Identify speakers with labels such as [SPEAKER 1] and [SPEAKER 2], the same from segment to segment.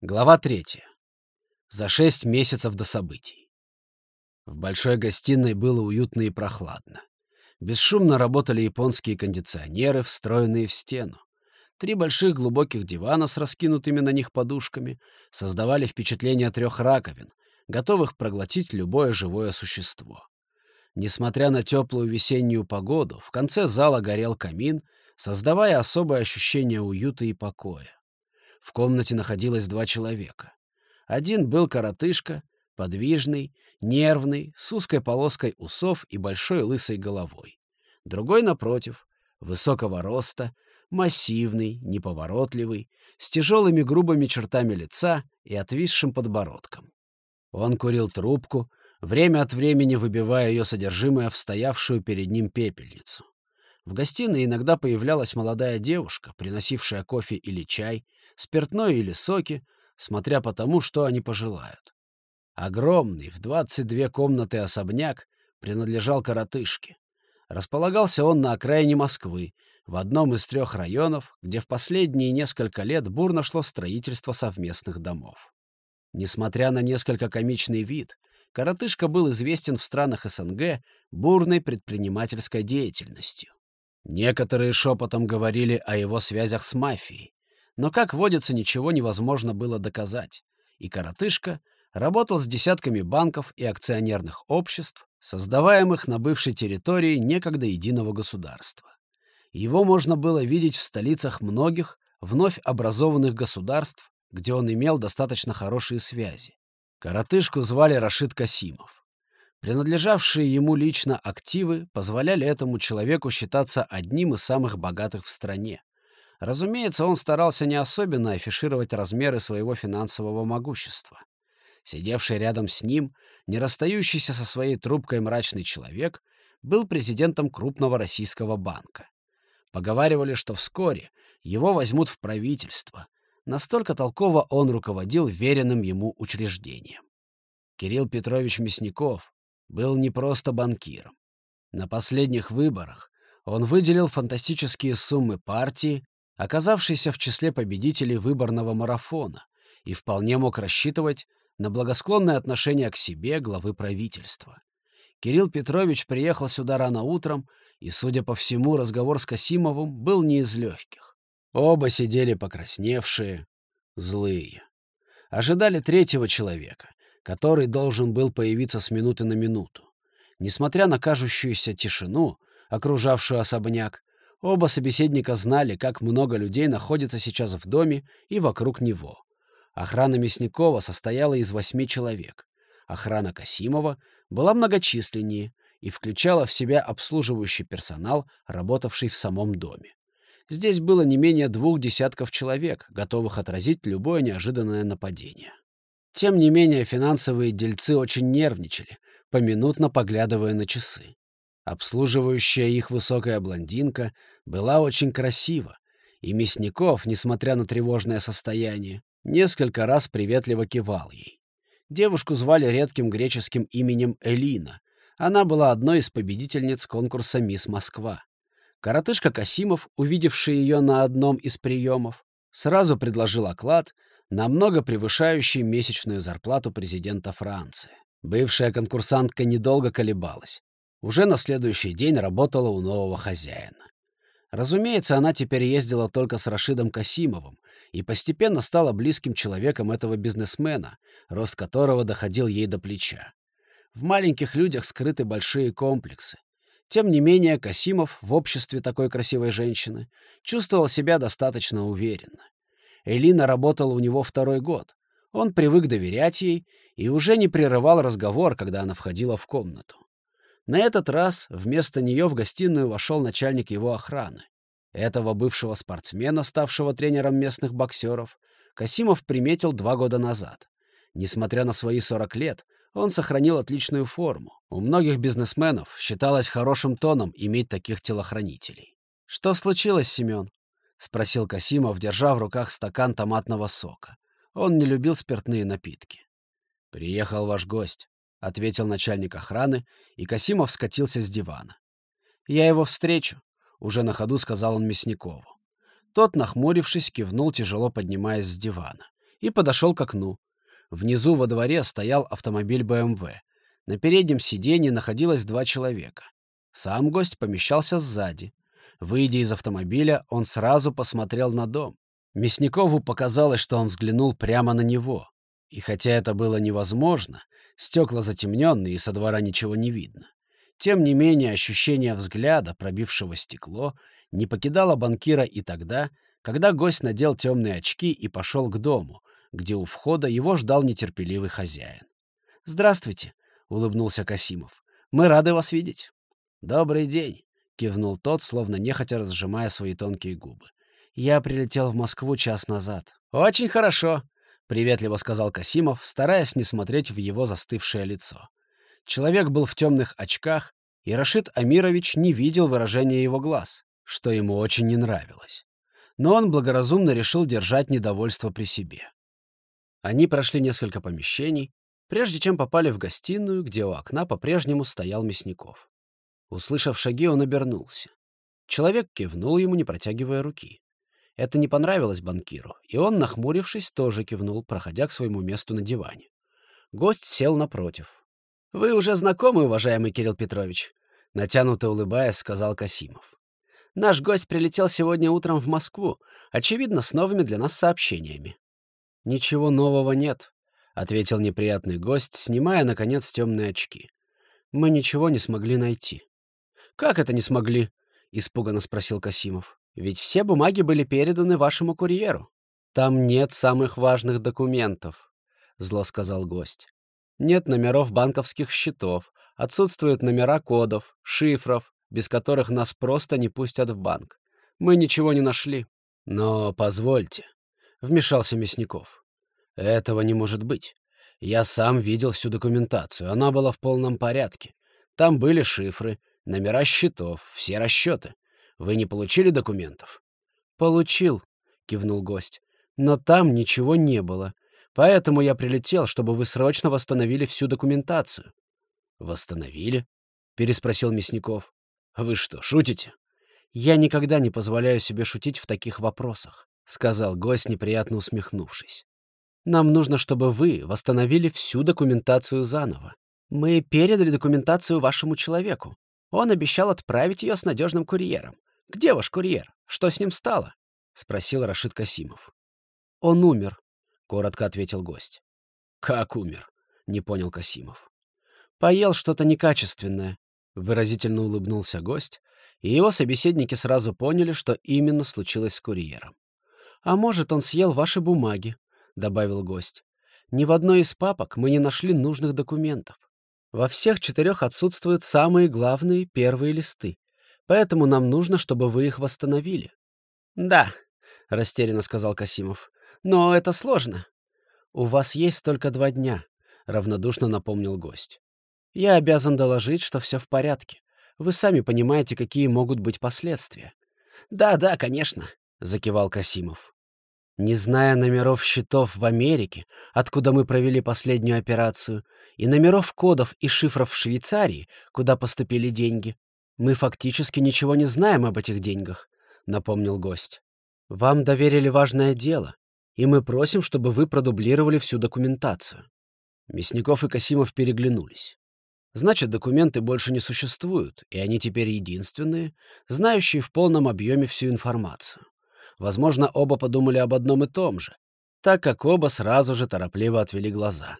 [SPEAKER 1] Глава третья. За шесть месяцев до событий. В большой гостиной было уютно и прохладно. Бесшумно работали японские кондиционеры, встроенные в стену. Три больших глубоких дивана с раскинутыми на них подушками создавали впечатление трех раковин, готовых проглотить любое живое существо. Несмотря на теплую весеннюю погоду, в конце зала горел камин, создавая особое ощущение уюта и покоя. В комнате находилось два человека. Один был коротышка, подвижный, нервный, с узкой полоской усов и большой лысой головой. Другой, напротив, высокого роста, массивный, неповоротливый, с тяжелыми грубыми чертами лица и отвисшим подбородком. Он курил трубку, время от времени выбивая ее содержимое в стоявшую перед ним пепельницу. В гостиной иногда появлялась молодая девушка, приносившая кофе или чай, спиртное или соки, смотря по тому, что они пожелают. Огромный, в 22 комнаты особняк принадлежал коротышке. Располагался он на окраине Москвы, в одном из трех районов, где в последние несколько лет бурно шло строительство совместных домов. Несмотря на несколько комичный вид, коротышка был известен в странах СНГ бурной предпринимательской деятельностью. Некоторые шепотом говорили о его связях с мафией, но, как водится, ничего невозможно было доказать, и коротышка работал с десятками банков и акционерных обществ, создаваемых на бывшей территории некогда единого государства. Его можно было видеть в столицах многих вновь образованных государств, где он имел достаточно хорошие связи. Коротышку звали Рашид Касимов. Принадлежавшие ему лично активы позволяли этому человеку считаться одним из самых богатых в стране. Разумеется, он старался не особенно афишировать размеры своего финансового могущества. Сидевший рядом с ним, не расстающийся со своей трубкой мрачный человек, был президентом крупного российского банка. Поговаривали, что вскоре его возьмут в правительство. Настолько толково он руководил веренным ему учреждением. Кирилл Петрович Мясников был не просто банкиром. На последних выборах он выделил фантастические суммы партии оказавшийся в числе победителей выборного марафона, и вполне мог рассчитывать на благосклонное отношение к себе главы правительства. Кирилл Петрович приехал сюда рано утром, и, судя по всему, разговор с Касимовым был не из легких. Оба сидели покрасневшие, злые. Ожидали третьего человека, который должен был появиться с минуты на минуту. Несмотря на кажущуюся тишину, окружавшую особняк, Оба собеседника знали, как много людей находится сейчас в доме и вокруг него. Охрана Мясникова состояла из восьми человек. Охрана Касимова была многочисленнее и включала в себя обслуживающий персонал, работавший в самом доме. Здесь было не менее двух десятков человек, готовых отразить любое неожиданное нападение. Тем не менее, финансовые дельцы очень нервничали, поминутно поглядывая на часы. Обслуживающая их высокая блондинка была очень красива, и Мясников, несмотря на тревожное состояние, несколько раз приветливо кивал ей. Девушку звали редким греческим именем Элина. Она была одной из победительниц конкурса «Мисс Москва». Коротышка Касимов, увидевший ее на одном из приемов, сразу предложил оклад, намного превышающий месячную зарплату президента Франции. Бывшая конкурсантка недолго колебалась уже на следующий день работала у нового хозяина. Разумеется, она теперь ездила только с Рашидом Касимовым и постепенно стала близким человеком этого бизнесмена, рост которого доходил ей до плеча. В маленьких людях скрыты большие комплексы. Тем не менее, Касимов в обществе такой красивой женщины чувствовал себя достаточно уверенно. Элина работала у него второй год. Он привык доверять ей и уже не прерывал разговор, когда она входила в комнату. На этот раз вместо нее в гостиную вошел начальник его охраны. Этого бывшего спортсмена, ставшего тренером местных боксеров, Касимов приметил два года назад. Несмотря на свои 40 лет, он сохранил отличную форму. У многих бизнесменов считалось хорошим тоном иметь таких телохранителей. «Что случилось, Семен?» — спросил Касимов, держа в руках стакан томатного сока. Он не любил спиртные напитки. «Приехал ваш гость», — ответил начальник охраны, и Касимов скатился с дивана. «Я его встречу», — уже на ходу сказал он Мясникову. Тот, нахмурившись, кивнул, тяжело поднимаясь с дивана. и подошел к окну. Внизу во дворе стоял автомобиль БМВ. На переднем сиденье находилось два человека. Сам гость помещался сзади. Выйдя из автомобиля, он сразу посмотрел на дом. Мясникову показалось, что он взглянул прямо на него. И хотя это было невозможно, стекла затемненные, и со двора ничего не видно. Тем не менее, ощущение взгляда, пробившего стекло, не покидало банкира и тогда, когда гость надел темные очки и пошел к дому, где у входа его ждал нетерпеливый хозяин. «Здравствуйте», — улыбнулся Касимов. «Мы рады вас видеть». «Добрый день», — кивнул тот, словно нехотя разжимая свои тонкие губы. «Я прилетел в Москву час назад». «Очень хорошо», — приветливо сказал Касимов, стараясь не смотреть в его застывшее лицо. Человек был в темных очках, и Рашид Амирович не видел выражения его глаз, что ему очень не нравилось. Но он благоразумно решил держать недовольство при себе. Они прошли несколько помещений, прежде чем попали в гостиную, где у окна по-прежнему стоял Мясников. Услышав шаги, он обернулся. Человек кивнул ему, не протягивая руки. Это не понравилось банкиру, и он, нахмурившись, тоже кивнул, проходя к своему месту на диване. Гость сел напротив. «Вы уже знакомы, уважаемый Кирилл Петрович?» Натянуто улыбаясь, сказал Касимов. «Наш гость прилетел сегодня утром в Москву, очевидно, с новыми для нас сообщениями. «Ничего нового нет», — ответил неприятный гость, снимая, наконец, темные очки. «Мы ничего не смогли найти». «Как это не смогли?» — испуганно спросил Касимов. «Ведь все бумаги были переданы вашему курьеру». «Там нет самых важных документов», — зло сказал гость. «Нет номеров банковских счетов, отсутствуют номера кодов, шифров, без которых нас просто не пустят в банк. Мы ничего не нашли». «Но позвольте», — вмешался Мясников. «Этого не может быть. Я сам видел всю документацию. Она была в полном порядке. Там были шифры, номера счетов, все расчеты. Вы не получили документов?» «Получил», — кивнул гость. «Но там ничего не было. Поэтому я прилетел, чтобы вы срочно восстановили всю документацию». «Восстановили?» — переспросил Мясников. «Вы что, шутите?» «Я никогда не позволяю себе шутить в таких вопросах. — сказал гость, неприятно усмехнувшись. «Нам нужно, чтобы вы восстановили всю документацию заново. Мы передали документацию вашему человеку. Он обещал отправить ее с надежным курьером. Где ваш курьер? Что с ним стало?» — спросил Рашид Касимов. «Он умер», — коротко ответил гость. «Как умер?» — не понял Касимов. «Поел что-то некачественное», — выразительно улыбнулся гость, и его собеседники сразу поняли, что именно случилось с курьером. «А может, он съел ваши бумаги», — добавил гость. «Ни в одной из папок мы не нашли нужных документов. Во всех четырех отсутствуют самые главные первые листы, поэтому нам нужно, чтобы вы их восстановили». «Да», — растерянно сказал Касимов, — «но это сложно». «У вас есть только два дня», — равнодушно напомнил гость. «Я обязан доложить, что все в порядке. Вы сами понимаете, какие могут быть последствия». «Да, да, конечно», — закивал Касимов. «Не зная номеров счетов в Америке, откуда мы провели последнюю операцию, и номеров кодов и шифров в Швейцарии, куда поступили деньги, мы фактически ничего не знаем об этих деньгах», — напомнил гость. «Вам доверили важное дело, и мы просим, чтобы вы продублировали всю документацию». Мясников и Касимов переглянулись. Значит, документы больше не существуют, и они теперь единственные, знающие в полном объеме всю информацию. Возможно, оба подумали об одном и том же, так как оба сразу же торопливо отвели глаза.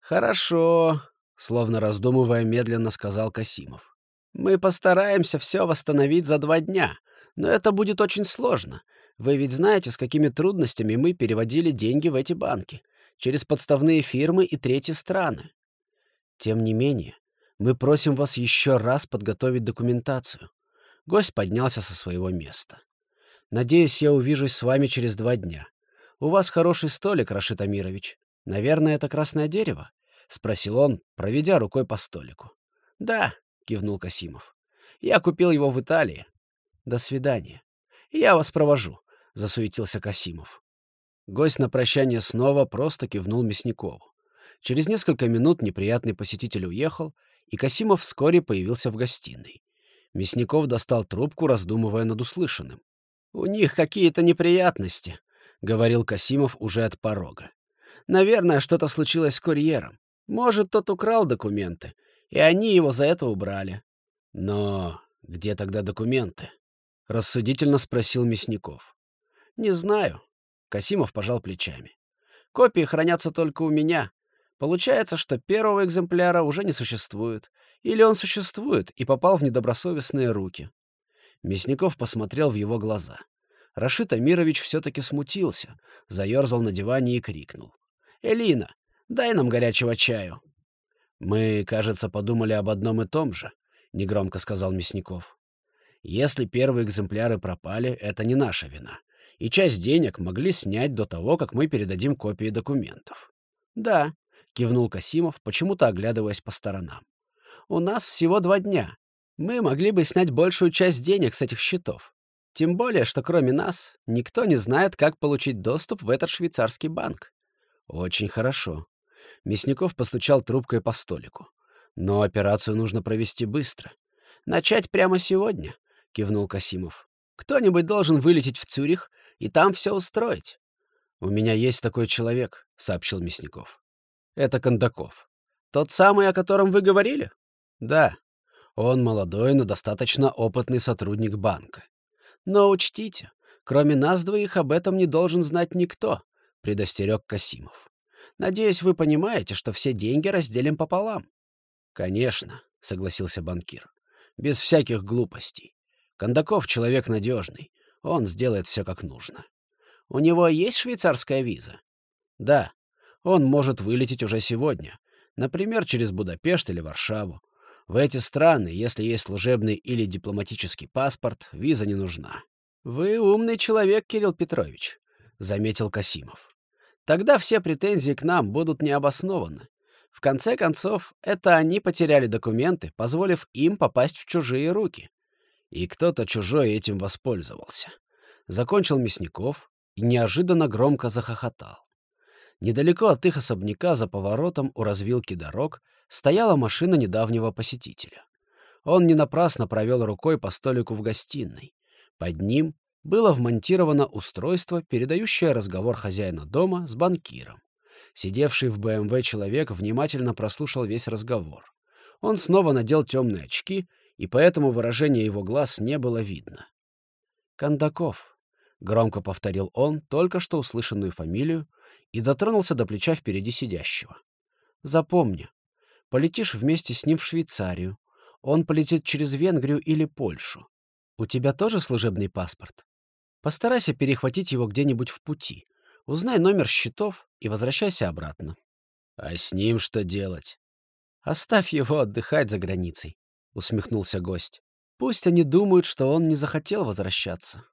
[SPEAKER 1] «Хорошо», — словно раздумывая, медленно сказал Касимов. «Мы постараемся все восстановить за два дня, но это будет очень сложно. Вы ведь знаете, с какими трудностями мы переводили деньги в эти банки, через подставные фирмы и третьи страны. Тем не менее, мы просим вас еще раз подготовить документацию». Гость поднялся со своего места. Надеюсь, я увижусь с вами через два дня. У вас хороший столик, Рашид Амирович. Наверное, это красное дерево?» — спросил он, проведя рукой по столику. «Да», — кивнул Касимов. «Я купил его в Италии. До свидания. Я вас провожу», — засуетился Касимов. Гость на прощание снова просто кивнул Мясникову. Через несколько минут неприятный посетитель уехал, и Касимов вскоре появился в гостиной. Мясников достал трубку, раздумывая над услышанным. «У них какие-то неприятности», —— говорил Касимов уже от порога. «Наверное, что-то случилось с курьером. Может, тот украл документы, и они его за это убрали». «Но где тогда документы?» — рассудительно спросил Мясников. «Не знаю». Касимов пожал плечами. «Копии хранятся только у меня. Получается, что первого экземпляра уже не существует. Или он существует и попал в недобросовестные руки». Мясников посмотрел в его глаза. Рашид Амирович все-таки смутился, заерзал на диване и крикнул. «Элина, дай нам горячего чаю». «Мы, кажется, подумали об одном и том же», — негромко сказал Мясников. «Если первые экземпляры пропали, это не наша вина, и часть денег могли снять до того, как мы передадим копии документов». «Да», — кивнул Касимов, почему-то оглядываясь по сторонам. «У нас всего два дня. Мы могли бы снять большую часть денег с этих счетов. Тем более, что кроме нас никто не знает, как получить доступ в этот швейцарский банк. Очень хорошо. Мясников постучал трубкой по столику. Но операцию нужно провести быстро. Начать прямо сегодня, кивнул Касимов. Кто-нибудь должен вылететь в Цюрих и там все устроить. У меня есть такой человек, сообщил Мясников. Это Кондаков. Тот самый, о котором вы говорили? Да. Он молодой, но достаточно опытный сотрудник банка. Но учтите, кроме нас двоих об этом не должен знать никто, — предостерег Касимов. Надеюсь, вы понимаете, что все деньги разделим пополам. Конечно, — согласился банкир. Без всяких глупостей. Кондаков человек надежный. Он сделает все как нужно. У него есть швейцарская виза? Да. Он может вылететь уже сегодня. Например, через Будапешт или Варшаву. В эти страны, если есть служебный или дипломатический паспорт, виза не нужна. «Вы умный человек, Кирилл Петрович», — заметил Касимов. «Тогда все претензии к нам будут необоснованы. В конце концов, это они потеряли документы, позволив им попасть в чужие руки. И кто-то чужой этим воспользовался. Закончил Мясников и неожиданно громко захохотал. Недалеко от их особняка за поворотом у развилки дорог стояла машина недавнего посетителя. Он не напрасно провел рукой по столику в гостиной. Под ним было вмонтировано устройство, передающее разговор хозяина дома с банкиром. Сидевший в БМВ человек внимательно прослушал весь разговор. Он снова надел темные очки, и поэтому выражение его глаз не было видно. «Кондаков», — громко повторил он только что услышанную фамилию и дотронулся до плеча впереди сидящего. «Запомни, Полетишь вместе с ним в Швейцарию. Он полетит через Венгрию или Польшу. У тебя тоже служебный паспорт? Постарайся перехватить его где-нибудь в пути. Узнай номер счетов и возвращайся обратно. А с ним что делать? Оставь его отдыхать за границей, усмехнулся гость. Пусть они думают, что он не захотел возвращаться.